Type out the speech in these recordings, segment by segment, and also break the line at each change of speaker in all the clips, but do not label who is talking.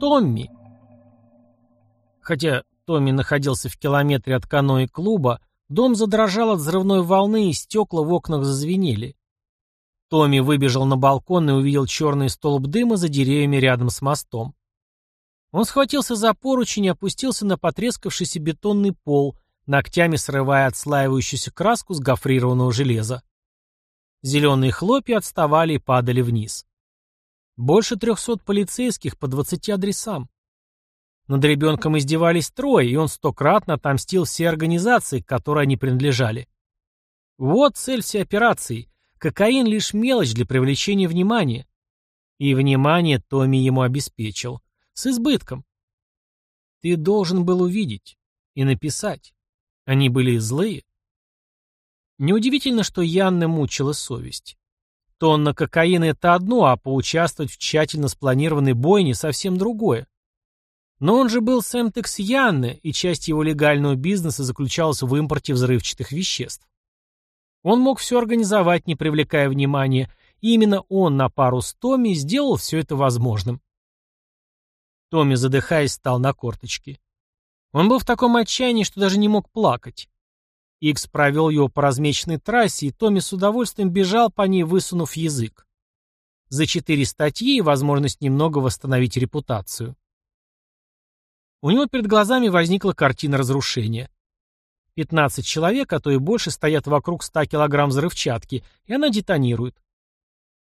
Томми. Хотя Томми находился в километре от каноэ-клуба, дом задрожал от взрывной волны и стекла в окнах зазвенели. Томми выбежал на балкон и увидел черный столб дыма за деревьями рядом с мостом. Он схватился за поручень и опустился на потрескавшийся бетонный пол, ногтями срывая отслаивающуюся краску с гофрированного железа. Зеленые хлопья отставали и падали вниз. Больше трехсот полицейских по двадцати адресам. Над ребенком издевались трое, и он стократно отомстил все организации, к которой они принадлежали. Вот цель всей операции. Кокаин лишь мелочь для привлечения внимания. И внимание Томми ему обеспечил. С избытком. Ты должен был увидеть и написать. Они были злые. Неудивительно, что Янна мучила совесть. Тонна кокаина — это одно, а поучаствовать в тщательно спланированной бойне — совсем другое. Но он же был Сэмтекс Янне, и часть его легального бизнеса заключалась в импорте взрывчатых веществ. Он мог все организовать, не привлекая внимания, и именно он на пару с Томми сделал все это возможным. Томми, задыхаясь, стал на корточки. Он был в таком отчаянии, что даже не мог плакать. Икс провел его по размеченной трассе, и Томми с удовольствием бежал по ней, высунув язык. За четыре статьи и возможность немного восстановить репутацию. У него перед глазами возникла картина разрушения. 15 человек, а то и больше, стоят вокруг 100 килограмм взрывчатки, и она детонирует.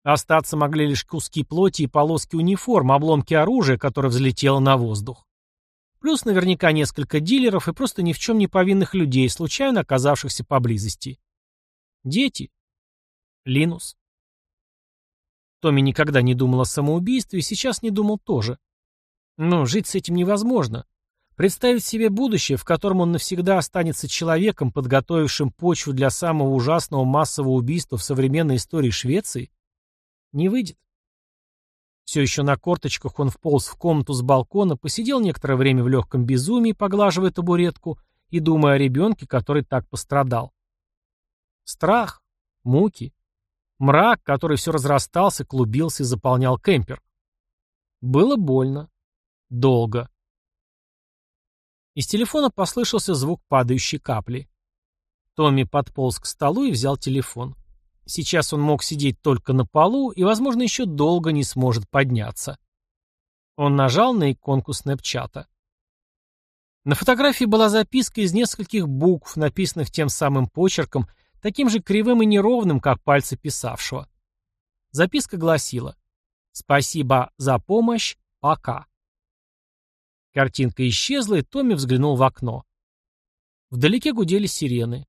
Остаться могли лишь куски плоти и полоски униформ, обломки оружия, которое взлетело на воздух. Плюс наверняка несколько дилеров и просто ни в чем не повинных людей, случайно оказавшихся поблизости. Дети. Линус. Томми никогда не думал о самоубийстве и сейчас не думал тоже. Но жить с этим невозможно. Представить себе будущее, в котором он навсегда останется человеком, подготовившим почву для самого ужасного массового убийства в современной истории Швеции, не выйдет. Все еще на корточках он вполз в комнату с балкона, посидел некоторое время в легком безумии, поглаживая табуретку и думая о ребенке, который так пострадал. Страх, муки, мрак, который все разрастался, клубился и заполнял кемпер. Было больно. Долго. Из телефона послышался звук падающей капли. Томми подполз к столу и взял телефон. Сейчас он мог сидеть только на полу и, возможно, еще долго не сможет подняться. Он нажал на иконку снэпчата. На фотографии была записка из нескольких букв, написанных тем самым почерком, таким же кривым и неровным, как пальцы писавшего. Записка гласила «Спасибо за помощь, пока». Картинка исчезла, и Томми взглянул в окно. Вдалеке гудели сирены.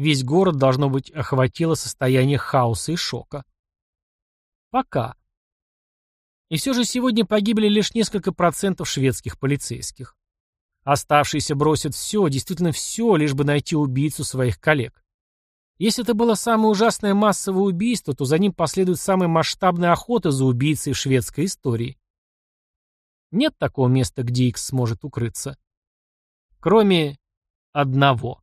Весь город, должно быть, охватило состояние хаоса и шока. Пока. И все же сегодня погибли лишь несколько процентов шведских полицейских. Оставшиеся бросят все, действительно все, лишь бы найти убийцу своих коллег. Если это было самое ужасное массовое убийство, то за ним последует самая масштабная охота за убийцей в шведской истории. Нет такого места, где Икс сможет укрыться. Кроме одного.